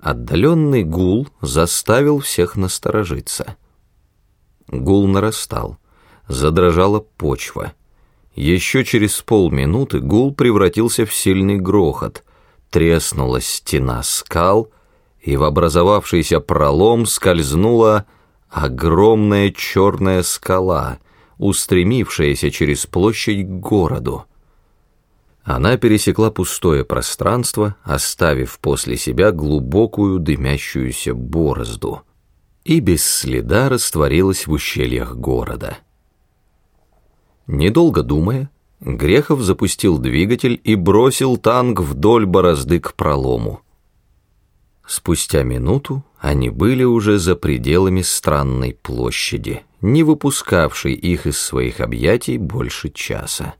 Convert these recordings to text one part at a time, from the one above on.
Отдаленный гул заставил всех насторожиться. Гул нарастал, задрожала почва. Еще через полминуты гул превратился в сильный грохот, треснула стена скал, и в образовавшийся пролом скользнула огромная черная скала, устремившаяся через площадь к городу. Она пересекла пустое пространство, оставив после себя глубокую дымящуюся борозду, и без следа растворилась в ущельях города. Недолго думая, Грехов запустил двигатель и бросил танк вдоль борозды к пролому. Спустя минуту они были уже за пределами странной площади, не выпускавшей их из своих объятий больше часа.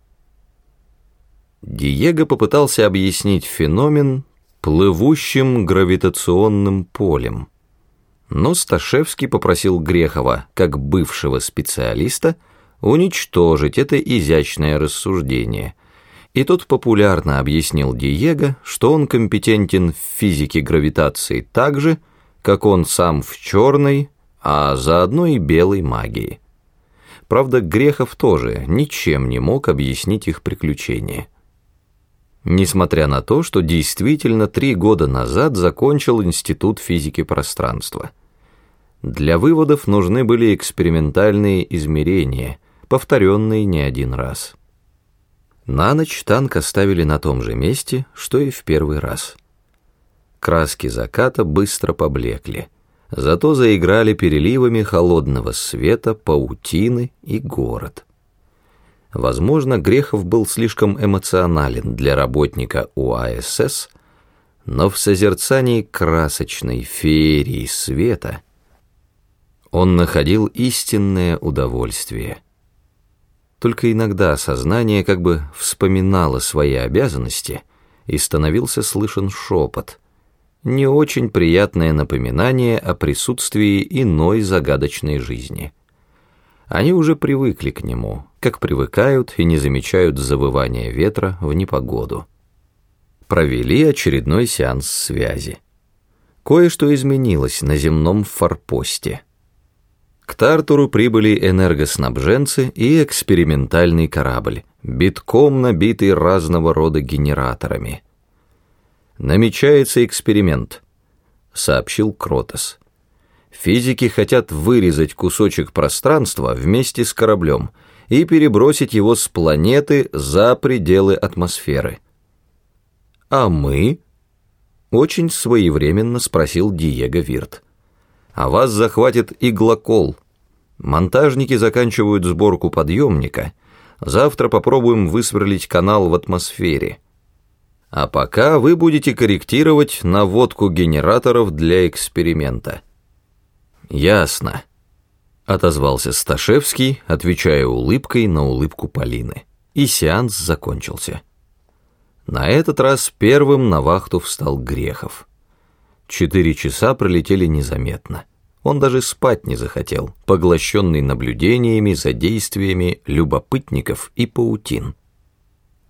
Диего попытался объяснить феномен плывущим гравитационным полем. Но Сташевский попросил Грехова, как бывшего специалиста, уничтожить это изящное рассуждение. И тот популярно объяснил Диего, что он компетентен в физике гравитации так же, как он сам в черной, а заодно и белой магии. Правда, Грехов тоже ничем не мог объяснить их приключения несмотря на то, что действительно три года назад закончил Институт физики пространства. Для выводов нужны были экспериментальные измерения, повторенные не один раз. На ночь танк оставили на том же месте, что и в первый раз. Краски заката быстро поблекли, зато заиграли переливами холодного света, паутины и город. Возможно, Грехов был слишком эмоционален для работника УАСС, но в созерцании красочной феерии света он находил истинное удовольствие. Только иногда сознание как бы вспоминало свои обязанности и становился слышен шепот, не очень приятное напоминание о присутствии иной загадочной жизни. Они уже привыкли к нему, как привыкают и не замечают завывания ветра в непогоду. Провели очередной сеанс связи. Кое-что изменилось на земном форпосте. К Тартуру прибыли энергоснабженцы и экспериментальный корабль, битком набитый разного рода генераторами. «Намечается эксперимент», — сообщил Кротос. Физики хотят вырезать кусочек пространства вместе с кораблем и перебросить его с планеты за пределы атмосферы. «А мы?» — очень своевременно спросил Диего Вирт. «А вас захватит иглокол. Монтажники заканчивают сборку подъемника. Завтра попробуем высверлить канал в атмосфере. А пока вы будете корректировать наводку генераторов для эксперимента». «Ясно», — отозвался Сташевский, отвечая улыбкой на улыбку Полины. И сеанс закончился. На этот раз первым на вахту встал Грехов. Четыре часа пролетели незаметно. Он даже спать не захотел, поглощенный наблюдениями за действиями любопытников и паутин.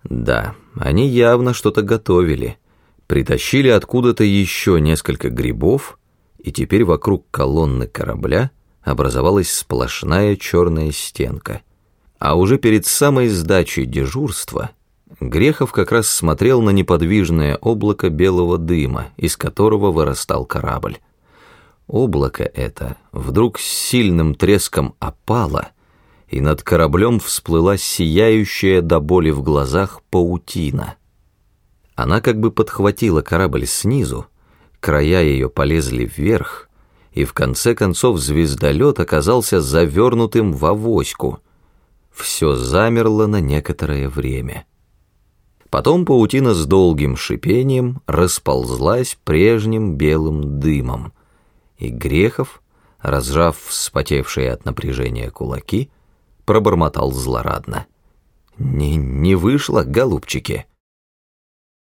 Да, они явно что-то готовили. Притащили откуда-то еще несколько грибов, и теперь вокруг колонны корабля образовалась сплошная черная стенка. А уже перед самой сдачей дежурства Грехов как раз смотрел на неподвижное облако белого дыма, из которого вырастал корабль. Облако это вдруг с сильным треском опало, и над кораблем всплыла сияющая до боли в глазах паутина. Она как бы подхватила корабль снизу, края ее полезли вверх, и в конце концов звездолет оказался завернутым в авоську. Все замерло на некоторое время. Потом паутина с долгим шипением расползлась прежним белым дымом, и Грехов, разжав вспотевшие от напряжения кулаки, пробормотал злорадно. «Не, не вышло, голубчики!»